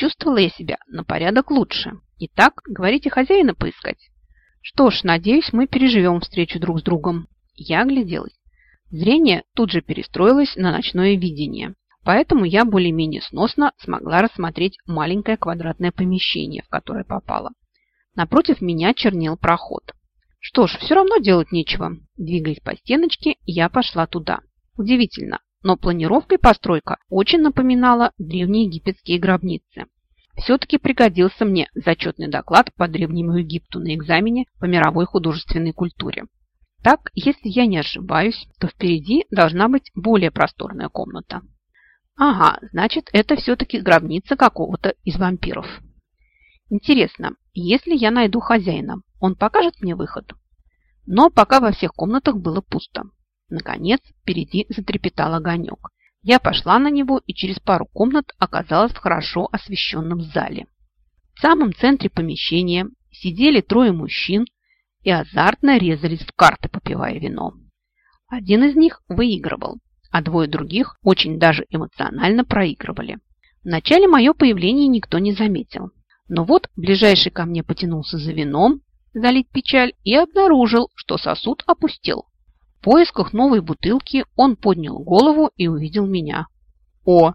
чувствовала я себя на порядок лучше. Итак, говорите хозяина поискать. Что ж, надеюсь, мы переживем встречу друг с другом. Я огляделась. Зрение тут же перестроилось на ночное видение, поэтому я более-менее сносно смогла рассмотреть маленькое квадратное помещение, в которое попала. Напротив меня чернел проход. Что ж, все равно делать нечего. Двигаясь по стеночке, я пошла туда. Удивительно, но планировкой постройка очень напоминала древние египетские гробницы. Все-таки пригодился мне зачетный доклад по Древнему Египту на экзамене по мировой художественной культуре. Так, если я не ошибаюсь, то впереди должна быть более просторная комната. Ага, значит, это все-таки гробница какого-то из вампиров. Интересно, если я найду хозяина, он покажет мне выход? Но пока во всех комнатах было пусто. Наконец, впереди затрепетал огонек. Я пошла на него и через пару комнат оказалась в хорошо освещенном зале. В самом центре помещения сидели трое мужчин и азартно резались в карты, попивая вино. Один из них выигрывал, а двое других очень даже эмоционально проигрывали. Вначале мое появление никто не заметил. Но вот ближайший ко мне потянулся за вином, залить печаль, и обнаружил, что сосуд опустил. В поисках новой бутылки он поднял голову и увидел меня. «О,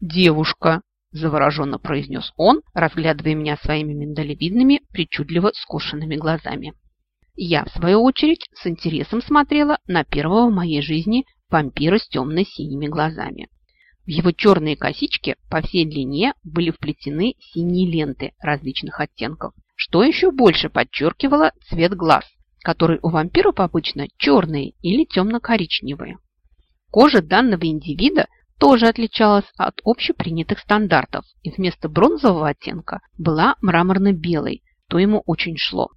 девушка!» – завороженно произнес он, разглядывая меня своими миндалевидными, причудливо скошенными глазами. Я, в свою очередь, с интересом смотрела на первого в моей жизни вампира с темно-синими глазами. В его черные косички по всей длине были вплетены синие ленты различных оттенков, что еще больше подчеркивало цвет глаз, который у вампиров обычно черные или темно-коричневые. Кожа данного индивида тоже отличалась от общепринятых стандартов и вместо бронзового оттенка была мраморно-белой, то ему очень шло.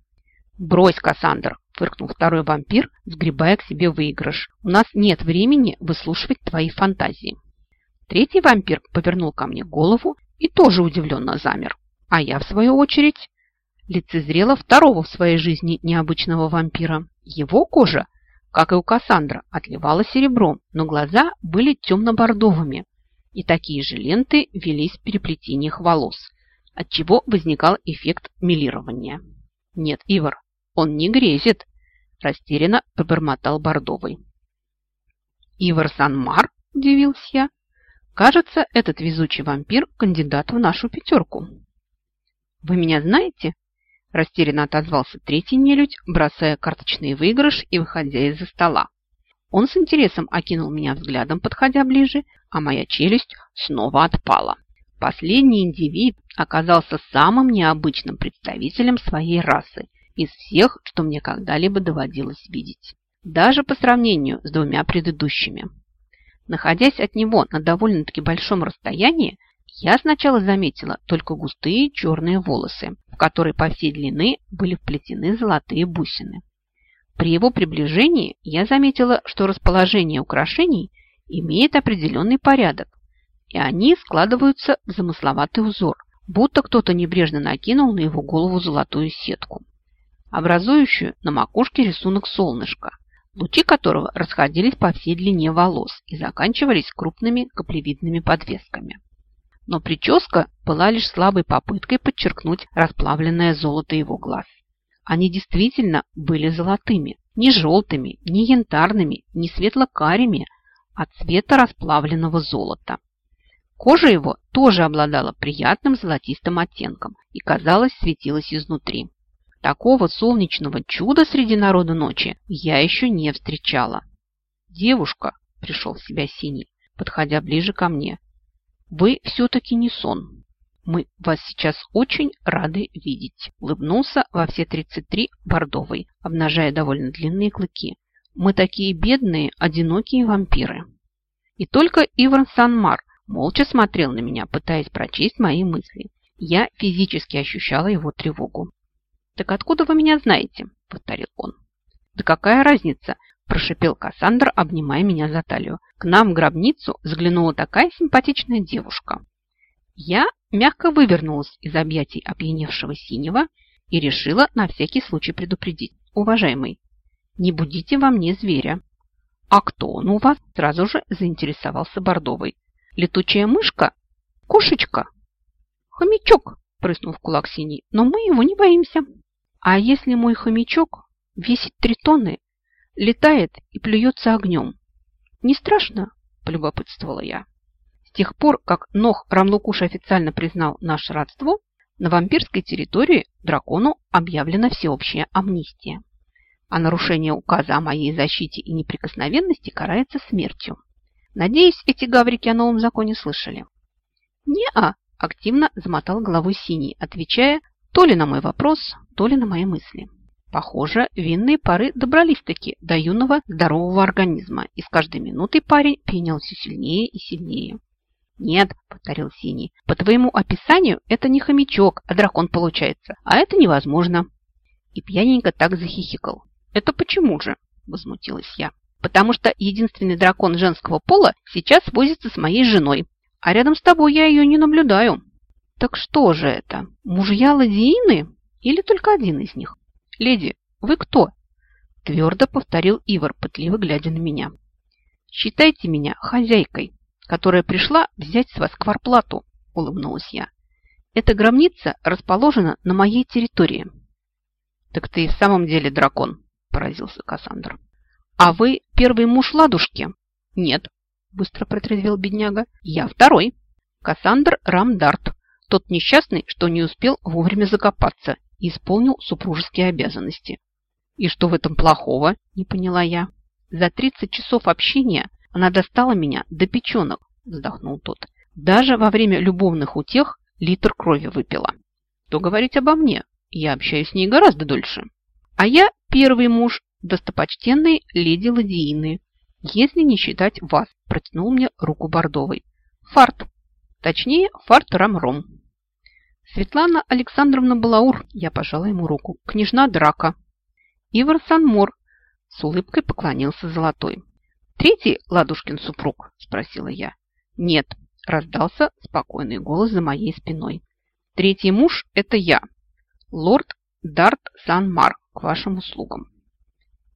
«Брось, Кассандр!» – фыркнул второй вампир, сгребая к себе выигрыш. «У нас нет времени выслушивать твои фантазии». Третий вампир повернул ко мне голову и тоже удивленно замер. А я, в свою очередь, лицезрела второго в своей жизни необычного вампира. Его кожа, как и у Кассандра, отливала серебром, но глаза были темно-бордовыми, и такие же ленты велись в переплетениях волос, отчего возникал эффект милирования. «Нет, Ивар, он не грезит», – растерянно пробормотал Бордовый. «Ивар Санмар?» – удивился я. «Кажется, этот везучий вампир – кандидат в нашу пятерку». «Вы меня знаете?» Растерянно отозвался третий нелюдь, бросая карточный выигрыш и выходя из-за стола. Он с интересом окинул меня взглядом, подходя ближе, а моя челюсть снова отпала. Последний индивид оказался самым необычным представителем своей расы из всех, что мне когда-либо доводилось видеть. Даже по сравнению с двумя предыдущими. Находясь от него на довольно-таки большом расстоянии, я сначала заметила только густые черные волосы, в которые по всей длины были вплетены золотые бусины. При его приближении я заметила, что расположение украшений имеет определенный порядок, и они складываются в замысловатый узор, будто кто-то небрежно накинул на его голову золотую сетку, образующую на макушке рисунок солнышка, лучи которого расходились по всей длине волос и заканчивались крупными каплевидными подвесками но прическа была лишь слабой попыткой подчеркнуть расплавленное золото его глаз. Они действительно были золотыми, не желтыми, не янтарными, не светло-карими, а цвета расплавленного золота. Кожа его тоже обладала приятным золотистым оттенком и, казалось, светилась изнутри. Такого солнечного чуда среди народа ночи я еще не встречала. «Девушка», – пришел в себя Синий, подходя ближе ко мне, вы все-таки не сон. Мы вас сейчас очень рады видеть. Улыбнулся во все 33 бордовый, обнажая довольно длинные клыки. Мы такие бедные, одинокие вампиры. И только Иван Санмар молча смотрел на меня, пытаясь прочесть мои мысли. Я физически ощущала его тревогу. «Так откуда вы меня знаете?» – повторил он. «Да какая разница?» Прошипел Кассандр, обнимая меня за талию. К нам в гробницу заглянула такая симпатичная девушка. Я мягко вывернулась из объятий опьяневшего синего и решила на всякий случай предупредить. Уважаемый, не будите во мне зверя. А кто он у вас? Сразу же заинтересовался Бордовый. Летучая мышка? Кошечка? «Хомячок!» – прыснул в кулак синий. «Но мы его не боимся!» «А если мой хомячок весит три тонны, летает и плюется огнем? Не страшно?» – полюбопытствовала я. С тех пор, как Нох Рамлукуш официально признал наше родство, на вампирской территории дракону объявлена всеобщая амнистия. А нарушение указа о моей защите и неприкосновенности карается смертью. Надеюсь, эти гаврики о новом законе слышали. «Не-а», – активно замотал головой синий, отвечая то ли на мой вопрос, то ли на мои мысли. Похоже, винные пары добрались-таки до юного здорового организма, и с каждой минутой парень пьянел все сильнее и сильнее. «Нет», — повторил Синий, — «по твоему описанию это не хомячок, а дракон получается, а это невозможно». И пьяненько так захихикал. «Это почему же?» – возмутилась я. «Потому что единственный дракон женского пола сейчас возится с моей женой, а рядом с тобой я ее не наблюдаю». «Так что же это, мужья ладиины или только один из них?» «Леди, вы кто?» – твердо повторил Ивар, пытливо глядя на меня. «Считайте меня хозяйкой, которая пришла взять с вас кварплату», – улыбнулась я. «Эта гробница расположена на моей территории». «Так ты и в самом деле дракон», – поразился Кассандр. «А вы первый муж ладушки?» «Нет», – быстро протрезвел бедняга. «Я второй. Кассандр Рамдарт, тот несчастный, что не успел вовремя закопаться и исполнил супружеские обязанности». «И что в этом плохого?» – не поняла я. «За 30 часов общения она достала меня до печенок, вздохнул тот. Даже во время любовных утех литр крови выпила. То говорить обо мне? Я общаюсь с ней гораздо дольше. А я первый муж достопочтенной леди Ладиины, если не считать вас, протянул мне руку Бордовой. Фарт. Точнее, фарт Рамром. Светлана Александровна Балаур, я пожала ему руку. Княжна Драка. Ивар Санмор. С улыбкой поклонился Золотой. «Третий Ладушкин супруг?» – спросила я. «Нет», – раздался спокойный голос за моей спиной. «Третий муж – это я, лорд Дарт Сан-Мар, к вашим услугам».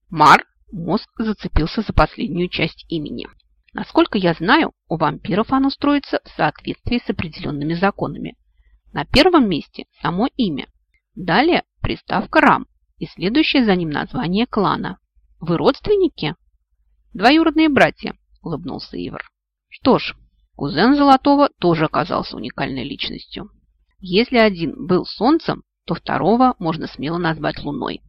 Мар мозг зацепился за последнюю часть имени. Насколько я знаю, у вампиров оно строится в соответствии с определенными законами. На первом месте само имя. Далее приставка «рам» и следующее за ним название клана. Вы родственники? «Двоюродные братья», – улыбнулся Ивар. Что ж, кузен Золотого тоже оказался уникальной личностью. Если один был солнцем, то второго можно смело назвать луной.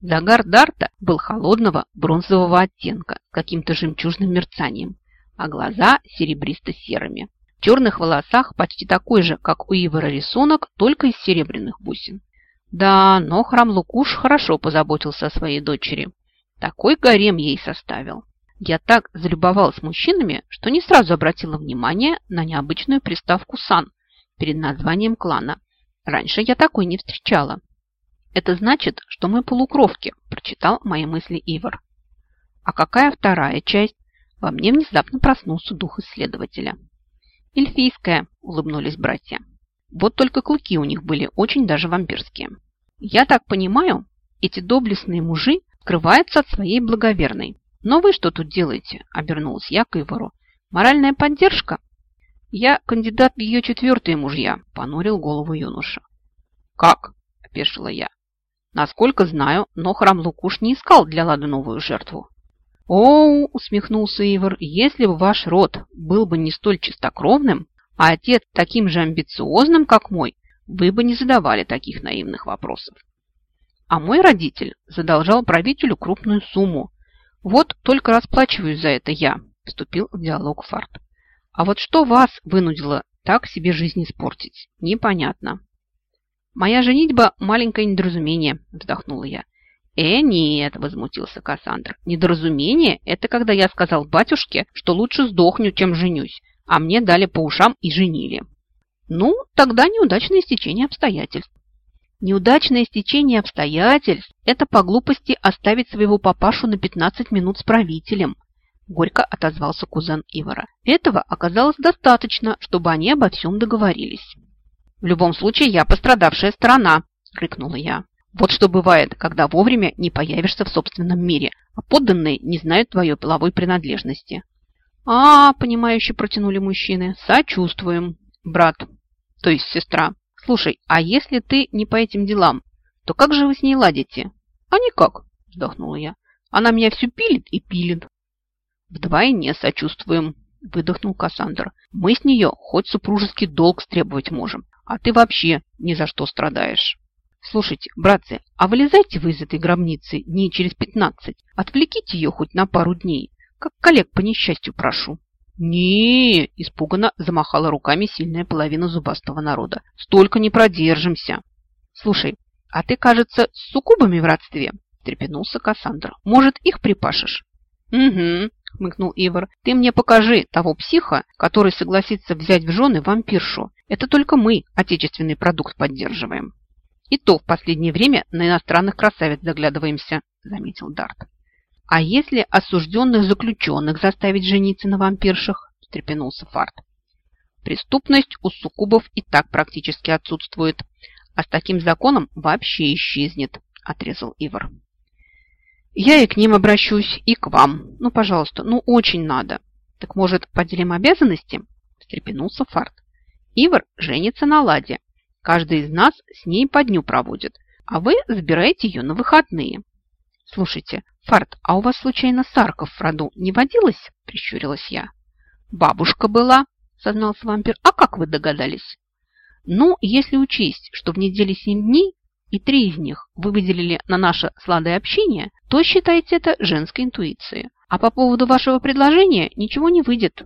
Загар Дарта был холодного бронзового оттенка каким-то жемчужным мерцанием, а глаза серебристо-серыми. Черных волосах почти такой же, как у Ивара рисунок, только из серебряных бусин. Да, но храм Лукуш хорошо позаботился о своей дочери. Такой гарем ей составил. Я так залюбовалась мужчинами, что не сразу обратила внимание на необычную приставку «сан» перед названием клана. Раньше я такой не встречала. «Это значит, что мы полукровки», – прочитал мои мысли Ивар. «А какая вторая часть?» Во мне внезапно проснулся дух исследователя. «Эльфийская», – улыбнулись братья. Вот только клыки у них были очень даже вампирские. «Я так понимаю, эти доблестные мужи скрывается от своей благоверной. Но вы что тут делаете? Обернулась я к Ивару. Моральная поддержка? Я кандидат в ее четвертые мужья, понурил голову юноша. Как? Опешила я. Насколько знаю, но храм Лукуш не искал для Лады новую жертву. «О, — усмехнулся Ивар, — если бы ваш род был бы не столь чистокровным, а отец таким же амбициозным, как мой, вы бы не задавали таких наивных вопросов. А мой родитель задолжал правителю крупную сумму. Вот только расплачиваюсь за это я, вступил в диалог Фарт. А вот что вас вынудило так себе жизнь испортить, непонятно. Моя женитьба – маленькое недоразумение, вздохнула я. «Э, нет», – возмутился Кассандр. «Недоразумение – это когда я сказал батюшке, что лучше сдохню, чем женюсь, а мне дали по ушам и женили». «Ну, тогда неудачное стечение обстоятельств. Неудачное стечение обстоятельств – это по глупости оставить своего папашу на 15 минут с правителем. Горько отозвался кузен Ивара. Этого оказалось достаточно, чтобы они обо всем договорились. «В любом случае, я пострадавшая сторона», – крикнула я. «Вот что бывает, когда вовремя не появишься в собственном мире, а подданные не знают твоей половой принадлежности». «А, – понимающе протянули мужчины, – сочувствуем, брат. то есть сестра. Слушай, а если ты не по этим делам, то как же вы с ней ладите? А никак, вздохнула я. Она меня всю пилит и пилит. Вдвойне сочувствуем, выдохнул Кассандр. Мы с нее хоть супружеский долг стребовать можем, а ты вообще ни за что страдаешь. Слушайте, братцы, а вылезайте вы из этой гробницы дней через пятнадцать. Отвлеките ее хоть на пару дней, как коллег по несчастью прошу не испуганно замахала руками сильная половина зубастого народа. «Столько не продержимся!» «Слушай, а ты, кажется, с суккубами в родстве?» трепенулся Кассандра. «Может, их припашешь?» «Угу», — хмыкнул Ивар. «Ты мне покажи того психа, который согласится взять в жены вампиршу. Это только мы отечественный продукт поддерживаем». «И то в последнее время на иностранных красавиц заглядываемся», — заметил Дарт. «А если осужденных заключенных заставить жениться на вампиршах?» – встрепенулся Фарт. «Преступность у суккубов и так практически отсутствует, а с таким законом вообще исчезнет», – отрезал Ивар. «Я и к ним обращусь, и к вам. Ну, пожалуйста, ну очень надо. Так, может, поделим обязанности?» – встрепенулся Фарт. «Ивар женится на Ладе. Каждый из нас с ней по дню проводит, а вы забираете ее на выходные». «Слушайте, Фарт, а у вас случайно Сарков в роду не водилось?» – прищурилась я. «Бабушка была», – сознался вампир. «А как вы догадались?» «Ну, если учесть, что в неделе семь дней, и три из них вы выделили на наше сладое общение, то считайте это женской интуицией. А по поводу вашего предложения ничего не выйдет».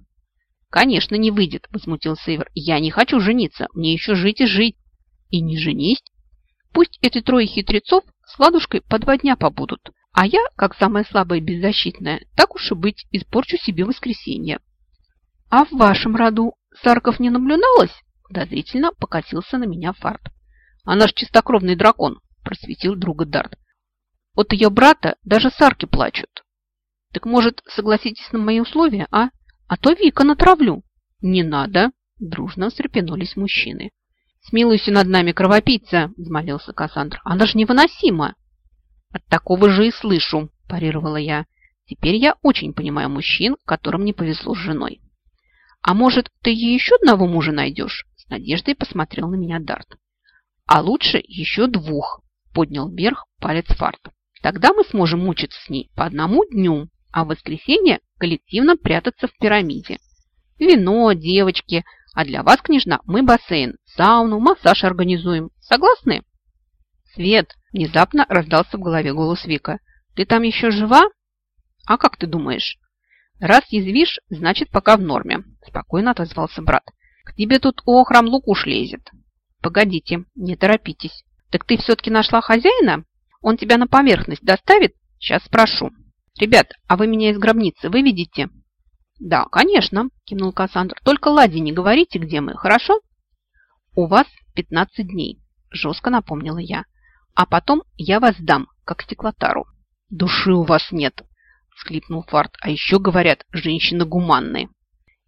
«Конечно, не выйдет», – возмутился Ивер. «Я не хочу жениться, мне еще жить и жить». «И не женись. Пусть эти трое хитрецов с ладушкой по два дня побудут, а я, как самая слабая и беззащитная, так уж и быть, испорчу себе воскресенье. А в вашем роду Сарков не наблюдалось? Подозрительно покатился на меня фарт. Она ж чистокровный дракон, просветил друга Дарт. От ее брата даже сарки плачут. Так может, согласитесь на мои условия, а? А то Вика натравлю. Не надо, дружно встрепенулись мужчины. «Смилуйся над нами, кровопийца!» – взмолился Кассандр. «Она ж невыносима!» «От такого же и слышу», – парировала я. «Теперь я очень понимаю мужчин, которым не повезло с женой». «А может, ты ей еще одного мужа найдешь?» С надеждой посмотрел на меня Дарт. «А лучше еще двух», – поднял вверх палец Фарт. «Тогда мы сможем мучиться с ней по одному дню, а в воскресенье коллективно прятаться в пирамиде. Вино, девочки, а для вас, княжна, мы бассейн, сауну, массаж организуем. Согласны?» «Свет!» – внезапно раздался в голове голос Вика. «Ты там еще жива?» «А как ты думаешь?» «Раз язвишь, значит, пока в норме», – спокойно отозвался брат. «К тебе тут охрам лукуш лезет». «Погодите, не торопитесь. Так ты все-таки нашла хозяина? Он тебя на поверхность доставит? Сейчас спрошу. Ребят, а вы меня из гробницы выведите?» «Да, конечно», – кивнул Кассандр. «Только Ладе не говорите, где мы, хорошо?» «У вас 15 дней», – жестко напомнила я. А потом я вас дам, как стеклотару. Души у вас нет, всклипнул Фарт. А еще говорят, женщины гуманные.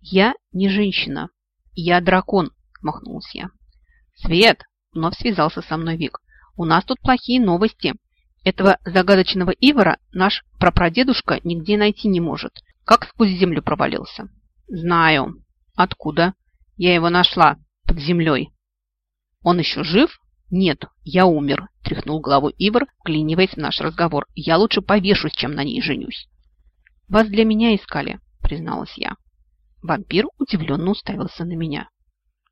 Я не женщина. Я дракон, махнулась я. Свет, вновь связался со мной Вик. У нас тут плохие новости. Этого загадочного Ивара наш прапрадедушка нигде найти не может. Как сквозь землю провалился. Знаю. Откуда? Я его нашла под землей. Он еще жив? «Нет, я умер», – тряхнул головой Ивар, вклиниваясь в наш разговор. «Я лучше повешусь, чем на ней женюсь». «Вас для меня искали», – призналась я. Вампир удивленно уставился на меня.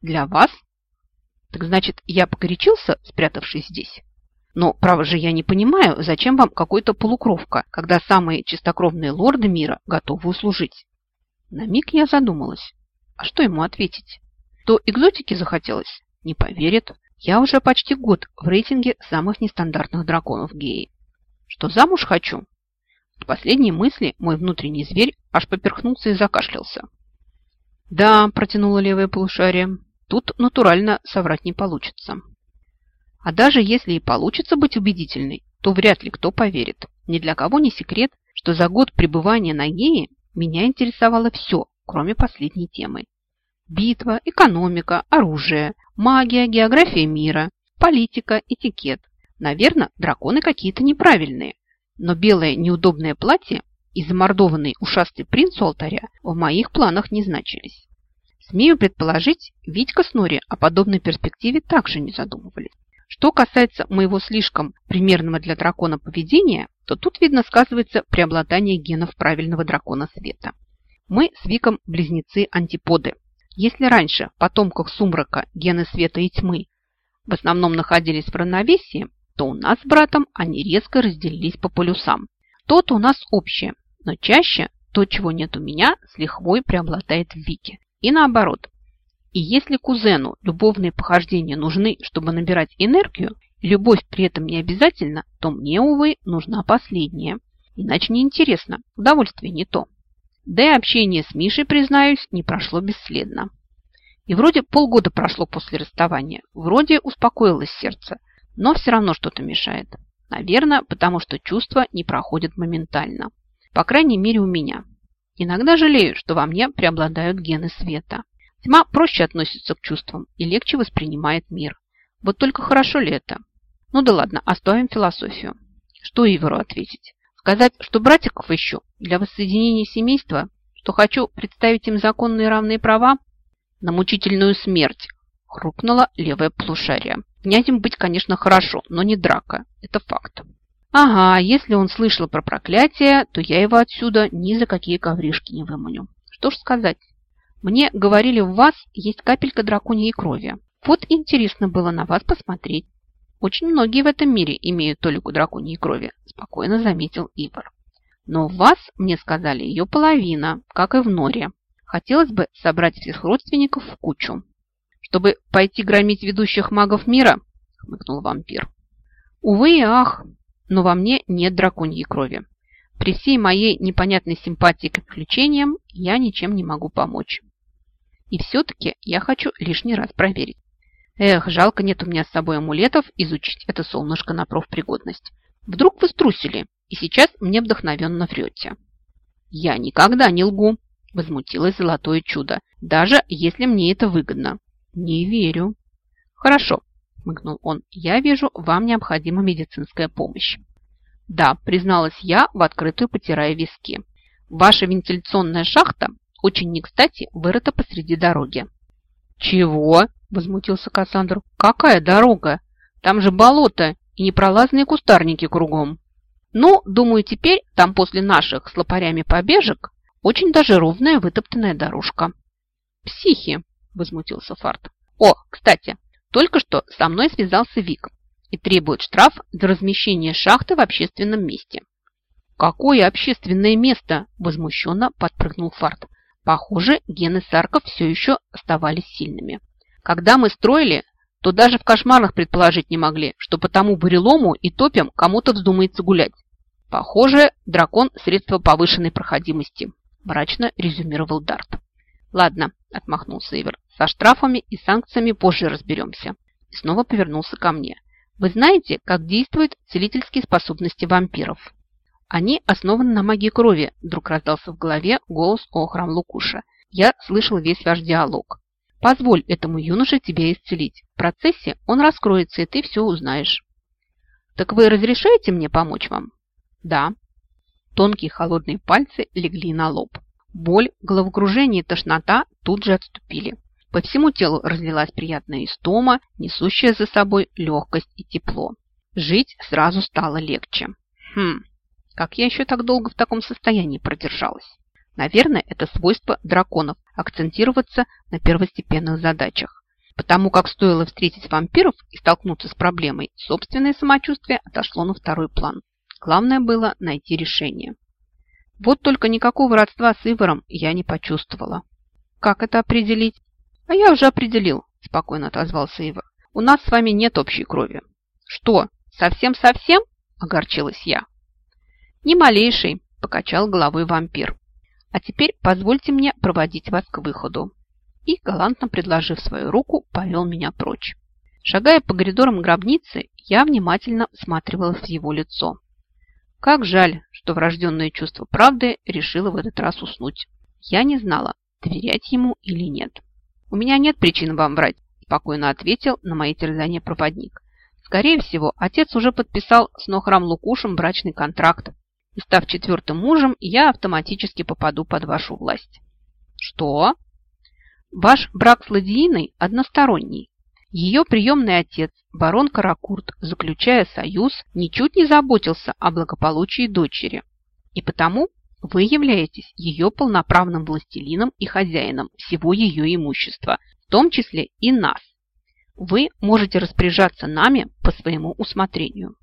«Для вас? Так значит, я погорячился, спрятавшись здесь? Но, право же, я не понимаю, зачем вам какой-то полукровка, когда самые чистокровные лорды мира готовы услужить?» На миг я задумалась. А что ему ответить? То экзотики захотелось? Не поверит. Я уже почти год в рейтинге самых нестандартных драконов геи. Что замуж хочу? От последней мысли мой внутренний зверь аж поперхнулся и закашлялся. Да, протянула левое полушарие, тут натурально соврать не получится. А даже если и получится быть убедительной, то вряд ли кто поверит. Ни для кого не секрет, что за год пребывания на геи меня интересовало все, кроме последней темы. Битва, экономика, оружие, магия, география мира, политика, этикет. Наверное, драконы какие-то неправильные. Но белое неудобное платье и замордованный ушастый принц у алтаря в моих планах не значились. Смею предположить, Витька с Нори о подобной перспективе также не задумывались. Что касается моего слишком примерного для дракона поведения, то тут, видно, сказывается преобладание генов правильного дракона света. Мы с Виком близнецы-антиподы. Если раньше потомках сумрака гены света и тьмы в основном находились в равновесии, то у нас с братом они резко разделились по полюсам. То-то у нас общее, но чаще то, чего нет у меня, с лихвой преобладает в Вике. И наоборот. И если кузену любовные похождения нужны, чтобы набирать энергию, любовь при этом не обязательно, то мне, увы, нужна последняя. Иначе неинтересно, удовольствие не то. Да и общение с Мишей, признаюсь, не прошло бесследно. И вроде полгода прошло после расставания, вроде успокоилось сердце, но все равно что-то мешает. Наверное, потому что чувства не проходят моментально. По крайней мере, у меня. Иногда жалею, что во мне преобладают гены света. Тьма проще относится к чувствам и легче воспринимает мир. Вот только хорошо ли это? Ну да ладно, оставим философию. Что Ивору ответить? Сказать, что братиков ищу для воссоединения семейства, что хочу представить им законные равные права? На мучительную смерть, хрупнула левая полушария. Князем быть, конечно, хорошо, но не драка. Это факт. Ага, если он слышал про проклятие, то я его отсюда ни за какие ковришки не выманю. Что ж сказать. Мне говорили, в вас есть капелька драконьей крови. Вот интересно было на вас посмотреть. Очень многие в этом мире имеют толику драконьей крови, спокойно заметил Ивар. Но в вас, мне сказали, ее половина, как и в Норе. Хотелось бы собрать всех родственников в кучу. Чтобы пойти громить ведущих магов мира, хмыкнул вампир. Увы и ах, но во мне нет драконьей крови. При всей моей непонятной симпатии к приключениям я ничем не могу помочь. И все-таки я хочу лишний раз проверить. Эх, жалко нет у меня с собой амулетов изучить это солнышко на профпригодность. Вдруг вы струсили, и сейчас мне вдохновенно врете. Я никогда не лгу, возмутилось золотое чудо, даже если мне это выгодно. Не верю. Хорошо, хмыкнул он, я вижу, вам необходима медицинская помощь. Да, призналась я, в открытую потирая виски. Ваша вентиляционная шахта очень не кстати вырыта посреди дороги. Чего? Возмутился Кассандр. Какая дорога? Там же болото и непролазные кустарники кругом. Ну, думаю, теперь там после наших с лопарями побежек очень даже ровная вытоптанная дорожка. Психи, возмутился Фарт. О, кстати, только что со мной связался Вик и требует штраф за размещение шахты в общественном месте. «Какое общественное место?» – возмущенно подпрыгнул Фарт. Похоже, гены Сарков все еще оставались сильными. Когда мы строили, то даже в кошмарах предположить не могли, что по тому бурелому и топям кому-то вздумается гулять. Похоже, дракон – средство повышенной проходимости, мрачно резюмировал Дарт. Ладно, отмахнулся Ивер, со штрафами и санкциями позже разберемся. И снова повернулся ко мне. Вы знаете, как действуют целительские способности вампиров? Они основаны на магии крови, вдруг раздался в голове голос Охрам Лукуша. Я слышал весь ваш диалог. Позволь этому юноше тебя исцелить. В процессе он раскроется, и ты все узнаешь. Так вы разрешаете мне помочь вам? Да. Тонкие холодные пальцы легли на лоб. Боль, головокружение и тошнота тут же отступили. По всему телу разлилась приятная истома, несущая за собой легкость и тепло. Жить сразу стало легче. Хм, как я еще так долго в таком состоянии продержалась? Наверное, это свойство драконов – акцентироваться на первостепенных задачах. Потому как стоило встретить вампиров и столкнуться с проблемой, собственное самочувствие отошло на второй план. Главное было найти решение. Вот только никакого родства с Ивором я не почувствовала. Как это определить? А я уже определил, спокойно отозвался Ивар. У нас с вами нет общей крови. Что, совсем-совсем? Огорчилась я. Ни малейший, покачал головой вампир. А теперь позвольте мне проводить вас к выходу. И, галантно предложив свою руку, повел меня прочь. Шагая по коридорам гробницы, я внимательно всматривалась в его лицо. Как жаль, что врожденное чувство правды решило в этот раз уснуть. Я не знала, доверять ему или нет. «У меня нет причин вам врать», – спокойно ответил на мои терзания проводник. «Скорее всего, отец уже подписал с Нохрам Лукушем брачный контракт, и став четвертым мужем, я автоматически попаду под вашу власть». «Что?» Ваш брак с Ладииной односторонний. Ее приемный отец, барон Каракурт, заключая союз, ничуть не заботился о благополучии дочери. И потому вы являетесь ее полноправным властелином и хозяином всего ее имущества, в том числе и нас. Вы можете распоряжаться нами по своему усмотрению.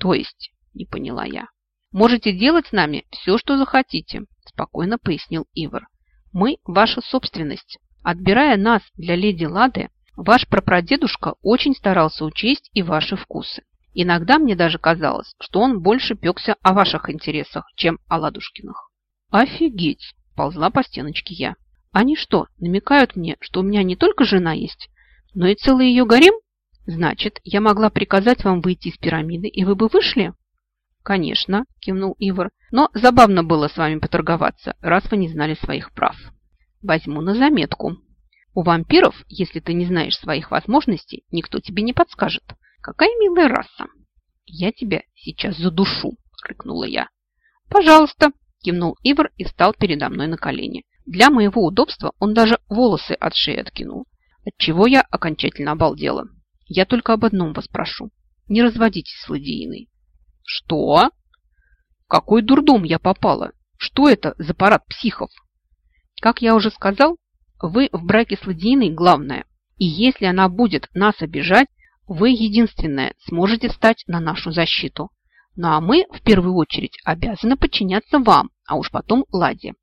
То есть, не поняла я. Можете делать с нами все, что захотите, спокойно пояснил Ивар. Мы ваша собственность. Отбирая нас для леди Лады, ваш прапрадедушка очень старался учесть и ваши вкусы. Иногда мне даже казалось, что он больше пекся о ваших интересах, чем о Ладушкиных. Офигеть, ползла по стеночке я. Они что, намекают мне, что у меня не только жена есть, но и целый ее гарем? Значит, я могла приказать вам выйти из пирамиды, и вы бы вышли? Конечно, кивнул Ивар, но забавно было с вами поторговаться, раз вы не знали своих прав. Возьму на заметку. У вампиров, если ты не знаешь своих возможностей, никто тебе не подскажет. Какая милая раса. Я тебя сейчас задушу, рыкнула я. Пожалуйста, кивнул Ивар и встал передо мной на колени. Для моего удобства он даже волосы от шеи откинул, отчего я окончательно обалдела. Я только об одном вас прошу. Не разводитесь с Ладииной. Что? В какой дурдом я попала? Что это за парад психов? Как я уже сказал, вы в браке с Ладииной главное. И если она будет нас обижать, вы единственное сможете встать на нашу защиту. Ну а мы, в первую очередь, обязаны подчиняться вам, а уж потом Ладе.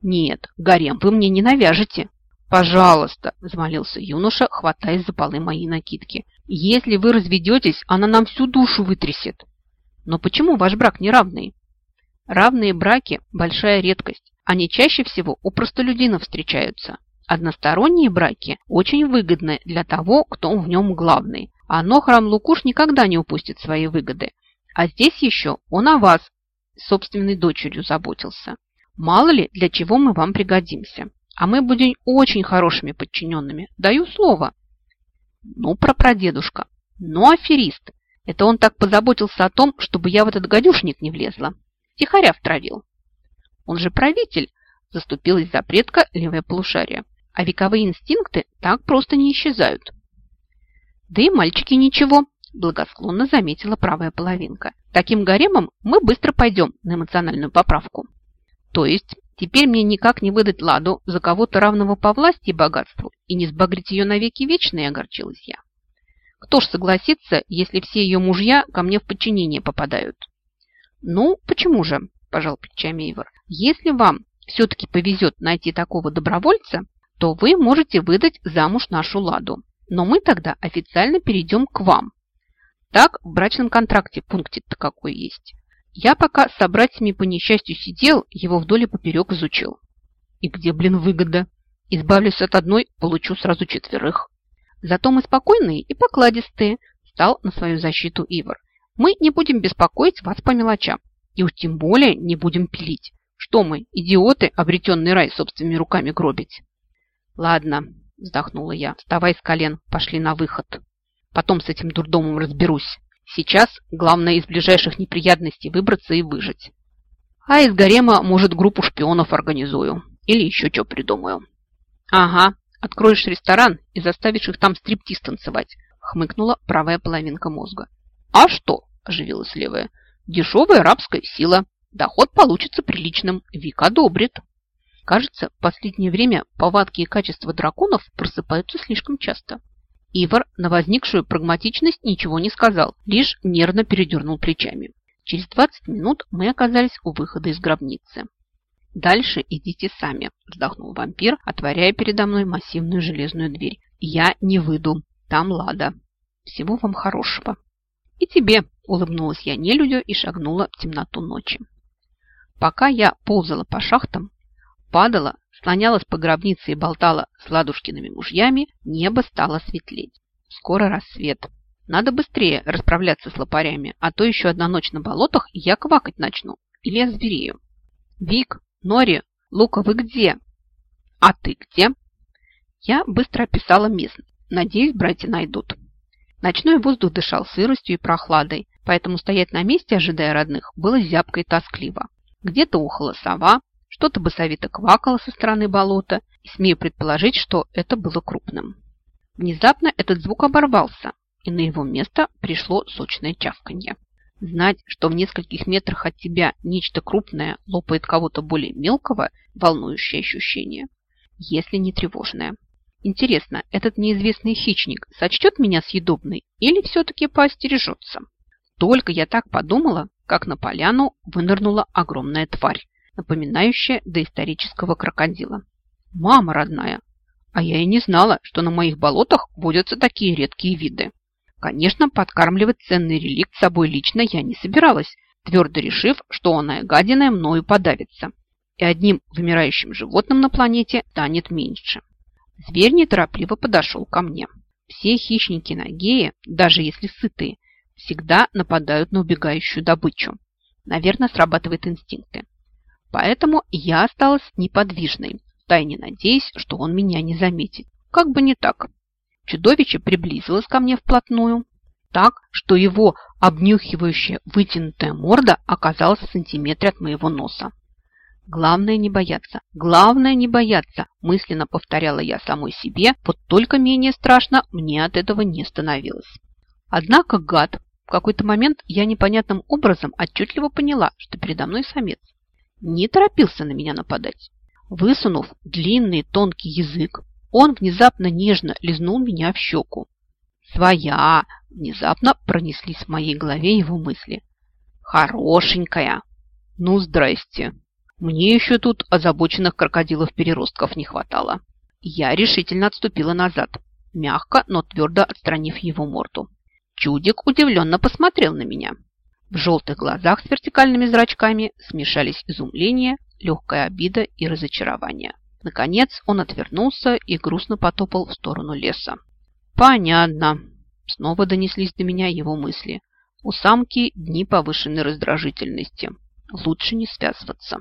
Нет, гарем вы мне не навяжете. «Пожалуйста», – взмолился юноша, хватаясь за полы моей накидки. «Если вы разведетесь, она нам всю душу вытрясет». «Но почему ваш брак неравный?» «Равные браки – большая редкость. Они чаще всего у простолюдинов встречаются. Односторонние браки очень выгодны для того, кто в нем главный. А но храм Лукуш никогда не упустит свои выгоды. А здесь еще он о вас, собственной дочерью, заботился. Мало ли, для чего мы вам пригодимся. А мы будем очень хорошими подчиненными. Даю слово. Ну, прапрадедушка. Ну, аферист. Это он так позаботился о том, чтобы я в этот гадюшник не влезла. Тихоря втравил. Он же правитель, заступилась за предка левое полушарие. А вековые инстинкты так просто не исчезают. Да и мальчики ничего, благосклонно заметила правая половинка. Таким гаремом мы быстро пойдем на эмоциональную поправку. То есть Теперь мне никак не выдать Ладу за кого-то равного по власти и богатству и не сбагрить ее навеки вечные, огорчилась я. Кто ж согласится, если все ее мужья ко мне в подчинение попадают? Ну, почему же, пожал плечами Ивар. Если вам все-таки повезет найти такого добровольца, то вы можете выдать замуж нашу Ладу. Но мы тогда официально перейдем к вам. Так в брачном контракте пунктик-то какой есть. Я пока с собратьями по несчастью сидел, его вдоль и поперек изучил. И где, блин, выгода? Избавлюсь от одной, получу сразу четверых. Зато мы спокойные и покладистые, стал на свою защиту Ивар. Мы не будем беспокоить вас по мелочам. И уж тем более не будем пилить. Что мы, идиоты, обретенный рай собственными руками гробить? Ладно, вздохнула я. Вставай с колен, пошли на выход. Потом с этим дурдомом разберусь. Сейчас главное из ближайших неприятностей выбраться и выжить. А из гарема, может, группу шпионов организую. Или еще что придумаю. Ага, откроешь ресторан и заставишь их там стриптиз танцевать, хмыкнула правая половинка мозга. А что? Оживилась левая. Дешевая рабская сила. Доход получится приличным. Вик одобрит. Кажется, в последнее время повадки и качества драконов просыпаются слишком часто. Ивар на возникшую прагматичность ничего не сказал, лишь нервно передернул плечами. Через 20 минут мы оказались у выхода из гробницы. «Дальше идите сами», – вздохнул вампир, отворяя передо мной массивную железную дверь. «Я не выйду. Там Лада. Всего вам хорошего». «И тебе», – улыбнулась я нелюдю и шагнула в темноту ночи. Пока я ползала по шахтам, падала слонялась по гробнице и болтала с ладушкиными мужьями, небо стало светлеть. Скоро рассвет. Надо быстрее расправляться с лопарями, а то еще одна ночь на болотах, и я квакать начну. Или я зверею. Вик, Нори, Лука, вы где? А ты где? Я быстро описала местность. Надеюсь, братья найдут. Ночной воздух дышал сыростью и прохладой, поэтому стоять на месте, ожидая родных, было зябко и тоскливо. Где-то ухала сова, Что-то басовито квакало со стороны болота, и смею предположить, что это было крупным. Внезапно этот звук оборвался, и на его место пришло сочное чавканье. Знать, что в нескольких метрах от тебя нечто крупное лопает кого-то более мелкого – волнующее ощущение, если не тревожное. Интересно, этот неизвестный хищник сочтет меня съедобной или все-таки поостережется? Только я так подумала, как на поляну вынырнула огромная тварь, напоминающая доисторического крокодила. Мама родная! А я и не знала, что на моих болотах водятся такие редкие виды. Конечно, подкармливать ценный реликт собой лично я не собиралась, твердо решив, что она и гадиная мною подавится, и одним вымирающим животным на планете станет меньше. Зверь неторопливо подошел ко мне. Все хищники Нагеи, даже если сытые, всегда нападают на убегающую добычу. Наверное, срабатывают инстинкты. Поэтому я осталась неподвижной, тайне надеясь, что он меня не заметит. Как бы не так. Чудовище приблизилось ко мне вплотную, так, что его обнюхивающая вытянутая морда оказалась в сантиметре от моего носа. «Главное не бояться, главное не бояться», мысленно повторяла я самой себе, вот только менее страшно мне от этого не становилось. Однако гад, в какой-то момент я непонятным образом отчетливо поняла, что передо мной самец. Не торопился на меня нападать. Высунув длинный тонкий язык, он внезапно нежно лизнул меня в щеку. «Своя!» – внезапно пронеслись в моей голове его мысли. «Хорошенькая!» «Ну, здрасте!» Мне еще тут озабоченных крокодилов-переростков не хватало. Я решительно отступила назад, мягко, но твердо отстранив его морду. Чудик удивленно посмотрел на меня. В желтых глазах с вертикальными зрачками смешались изумление, легкая обида и разочарование. Наконец он отвернулся и грустно потопал в сторону леса. «Понятно!» Снова донеслись до меня его мысли. У самки дни повышенной раздражительности. Лучше не связываться.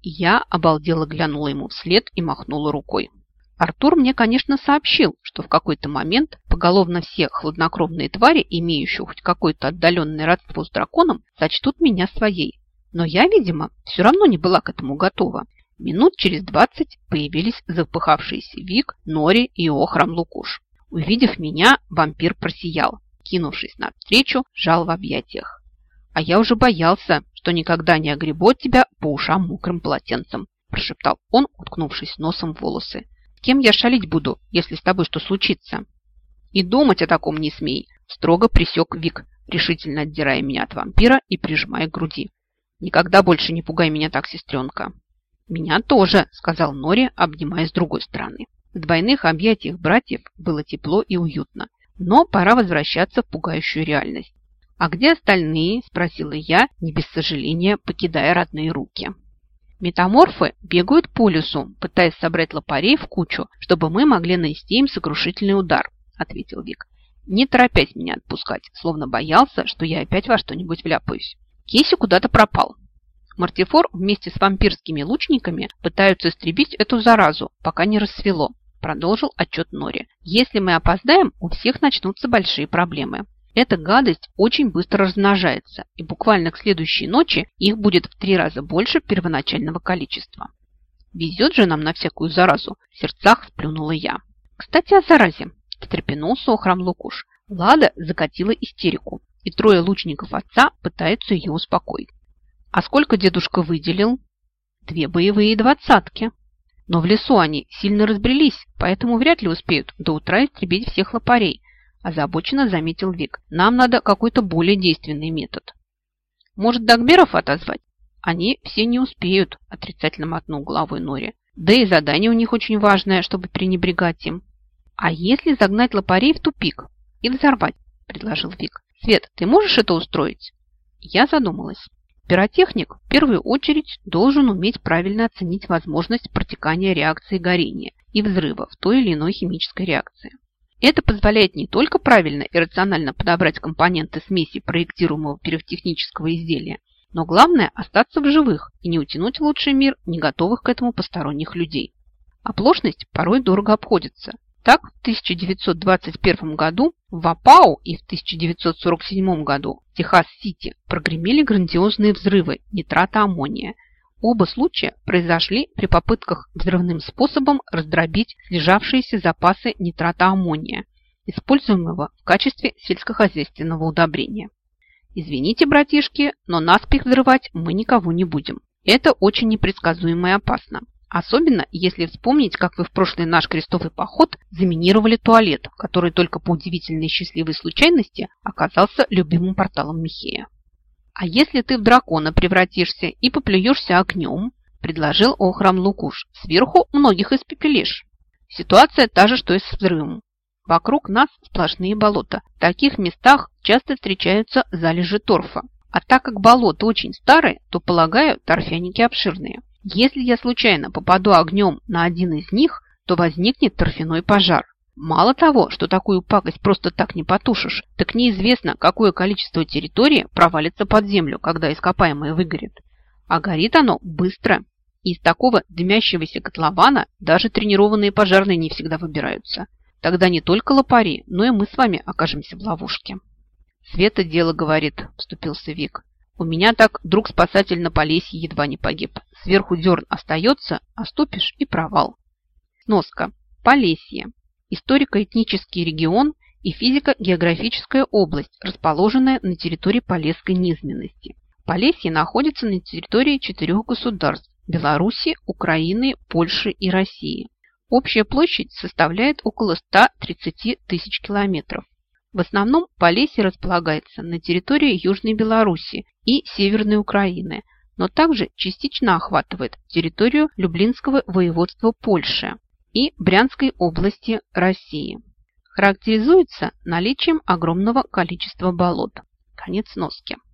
Я обалдело глянула ему вслед и махнула рукой. Артур мне, конечно, сообщил, что в какой-то момент поголовно все хладнокровные твари, имеющие хоть какое-то отдаленное родство с драконом, сочтут меня своей. Но я, видимо, все равно не была к этому готова Минут через двадцать появились запыхавшиеся Вик, Нори и Охрам Лукуш. Увидев меня, вампир просиял. Кинувшись навстречу, жал в объятиях. А я уже боялся, что никогда не огребот тебя по ушам мокрым полотенцем, прошептал он, уткнувшись носом в волосы. С кем я шалить буду, если с тобой что случится? И думать о таком не смей, строго присек Вик, решительно отдирая меня от вампира и прижимая к груди. Никогда больше не пугай меня так, сестренка. «Меня тоже», – сказал Нори, обнимая с другой стороны. В двойных объятиях братьев было тепло и уютно, но пора возвращаться в пугающую реальность. «А где остальные?» – спросила я, не без сожаления, покидая родные руки. Метаморфы бегают по лесу, пытаясь собрать лопарей в кучу, чтобы мы могли нанести им сокрушительный удар, ответил Вик. Не торопясь меня отпускать, словно боялся, что я опять во что-нибудь вляпаюсь. Кейси куда-то пропал. Мартифор вместе с вампирскими лучниками пытаются истребить эту заразу, пока не рассвело. Продолжил отчет Нори. Если мы опоздаем, у всех начнутся большие проблемы. Эта гадость очень быстро размножается, и буквально к следующей ночи их будет в три раза больше первоначального количества. Везет же нам на всякую заразу, в сердцах сплюнула я. Кстати, о заразе, встрепенулся охрам Лукуш. Лада закатила истерику, и трое лучников отца пытаются ее успокоить. А сколько дедушка выделил? Две боевые двадцатки. Но в лесу они сильно разбрелись, поэтому вряд ли успеют до утра истребить всех лопарей, озабоченно заметил Вик. Нам надо какой-то более действенный метод. Может, Дагберов отозвать? Они все не успеют, отрицательно мотнул головой Нори. Да и задание у них очень важное, чтобы пренебрегать им. А если загнать лопарей в тупик и взорвать, предложил Вик. Свет, ты можешь это устроить? Я задумалась. Пиротехник в первую очередь должен уметь правильно оценить возможность протекания реакции горения и взрыва в той или иной химической реакции. Это позволяет не только правильно и рационально подобрать компоненты смеси проектируемого пиротехнического изделия, но главное – остаться в живых и не утянуть лучший мир не готовых к этому посторонних людей. Оплошность порой дорого обходится, так, в 1921 году в Апау и в 1947 году в Техас-Сити прогремели грандиозные взрывы нитрата аммония, Оба случая произошли при попытках взрывным способом раздробить слежавшиеся запасы нитрата аммония, используемого в качестве сельскохозяйственного удобрения. Извините, братишки, но наспех взрывать мы никого не будем. Это очень непредсказуемо и опасно. Особенно, если вспомнить, как вы в прошлый наш крестовый поход заминировали туалет, который только по удивительной счастливой случайности оказался любимым порталом Михея. «А если ты в дракона превратишься и поплюешься огнем?» – предложил Охрам Лукуш. «Сверху многих испепелишь. Ситуация та же, что и с взрывом. Вокруг нас сплошные болота. В таких местах часто встречаются залежи торфа. А так как болота очень старые, то, полагаю, торфяники обширные. Если я случайно попаду огнем на один из них, то возникнет торфяной пожар. Мало того, что такую пакость просто так не потушишь, так неизвестно, какое количество территории провалится под землю, когда ископаемое выгорит. А горит оно быстро. Из такого дымящегося котлована даже тренированные пожарные не всегда выбираются. Тогда не только лопари, но и мы с вами окажемся в ловушке. Света дело говорит, вступился Вик. У меня так друг-спасатель на Полесье едва не погиб. Сверху дерн остается, а ступишь и провал. Сноска. Полесье историко-этнический регион и физико-географическая область, расположенная на территории Полесской низменности. Полесье находится на территории четырех государств – Беларуси, Украины, Польши и России. Общая площадь составляет около 130 тысяч километров. В основном Полесье располагается на территории Южной Беларуси и Северной Украины, но также частично охватывает территорию Люблинского воеводства Польши, и Брянской области России. Характеризуется наличием огромного количества болот. Конец носки.